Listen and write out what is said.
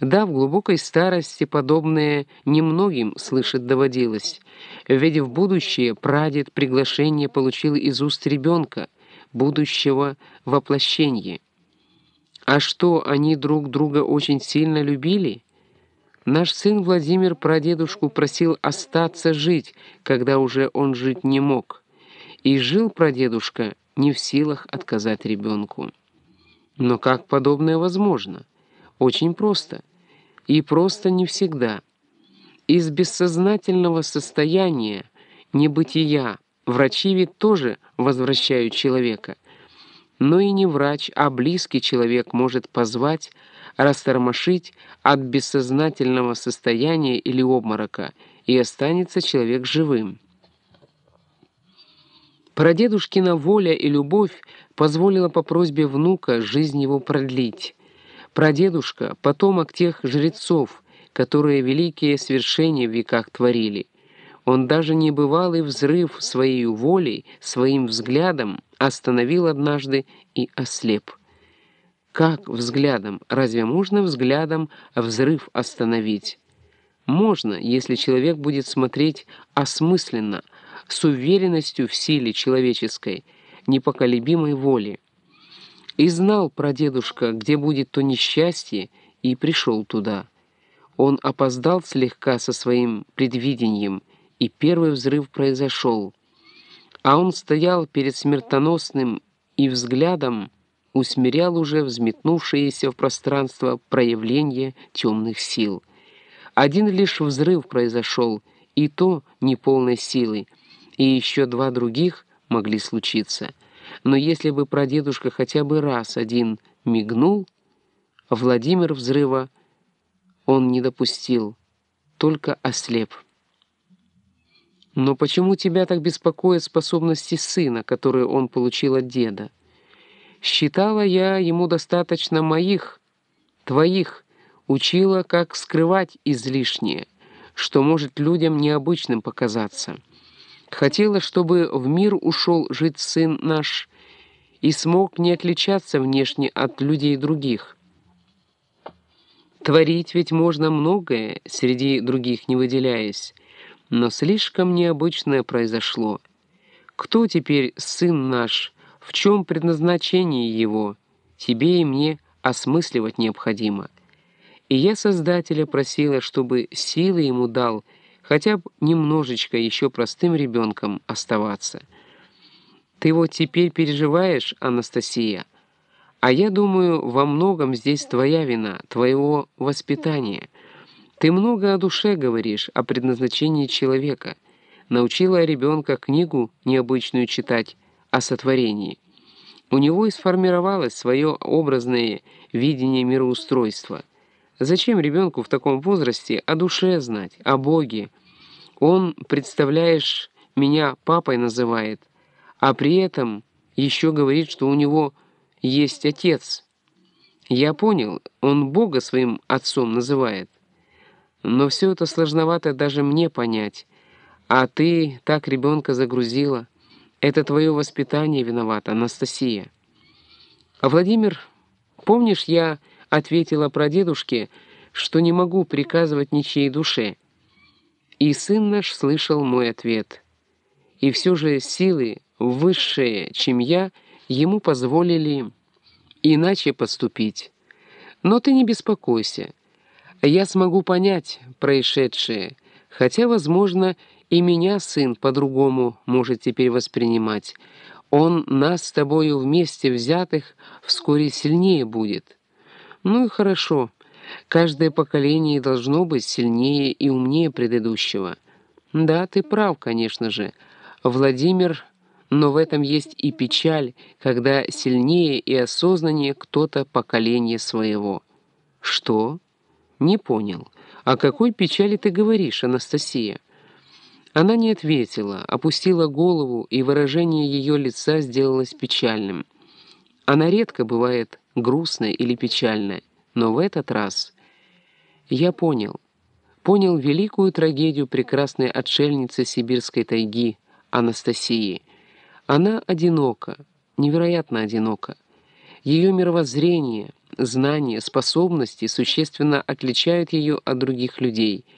Да, в глубокой старости подобное немногим слышать доводилось, ведь в будущее прадед приглашение получил из уст ребенка, будущего воплощения. А что, они друг друга очень сильно любили? Наш сын Владимир прадедушку просил остаться жить, когда уже он жить не мог. И жил прадедушка не в силах отказать ребенку. Но как подобное возможно? Очень просто. И просто не всегда. Из бессознательного состояния, небытия, врачи ведь тоже возвращают человека – но и не врач, а близкий человек может позвать, растормошить от бессознательного состояния или обморока, и останется человек живым. Прадедушкина воля и любовь позволила по просьбе внука жизнь его продлить. Прадедушка — потомок тех жрецов, которые великие свершения в веках творили — он даже небывалый взрыв своей волей, своим взглядом остановил однажды и ослеп. Как взглядом? Разве можно взглядом взрыв остановить? Можно, если человек будет смотреть осмысленно, с уверенностью в силе человеческой, непоколебимой воли. И знал прадедушка, где будет то несчастье, и пришел туда. Он опоздал слегка со своим предвидением, и первый взрыв произошел. А он стоял перед смертоносным и взглядом усмирял уже взметнувшееся в пространство проявление темных сил. Один лишь взрыв произошел, и то неполной силы, и еще два других могли случиться. Но если бы прадедушка хотя бы раз один мигнул, Владимир взрыва он не допустил, только ослеп. Но почему тебя так беспокоят способности сына, которые он получил от деда? Считала я ему достаточно моих, твоих, учила, как скрывать излишнее, что может людям необычным показаться. Хотела, чтобы в мир ушел жить сын наш и смог не отличаться внешне от людей других. Творить ведь можно многое, среди других не выделяясь, но слишком необычное произошло. Кто теперь сын наш? В чем предназначение его? Тебе и мне осмысливать необходимо. И я Создателя просила, чтобы силы ему дал, хотя бы немножечко еще простым ребенком оставаться. Ты вот теперь переживаешь, Анастасия, а я думаю, во многом здесь твоя вина, твоего воспитания — ты много о душе говоришь, о предназначении человека. Научила ребенка книгу необычную читать о сотворении. У него и сформировалось свое образное видение мироустройства. Зачем ребенку в таком возрасте о душе знать, о Боге? Он, представляешь, меня папой называет, а при этом еще говорит, что у него есть отец. Я понял, он Бога своим отцом называет. Но все это сложновато даже мне понять. А ты так ребенка загрузила. Это твое воспитание виновато, Анастасия. А Владимир, помнишь, я ответила про дедушке, что не могу приказывать ничьей душе? И сын наш слышал мой ответ. И все же силы, высшие, чем я, ему позволили иначе поступить. Но ты не беспокойся. Я смогу понять происшедшее, хотя, возможно, и меня сын по-другому может теперь воспринимать. Он нас с тобою вместе взятых вскоре сильнее будет. Ну и хорошо. Каждое поколение должно быть сильнее и умнее предыдущего. Да, ты прав, конечно же. Владимир, но в этом есть и печаль, когда сильнее и осознаннее кто-то поколение своего. Что? «Не понял. О какой печали ты говоришь, Анастасия?» Она не ответила, опустила голову, и выражение ее лица сделалось печальным. Она редко бывает грустная или печальная, но в этот раз я понял. Понял великую трагедию прекрасной отшельницы сибирской тайги Анастасии. Она одинока, невероятно одинока. Ее мировоззрение, знания, способности существенно отличают ее от других людей –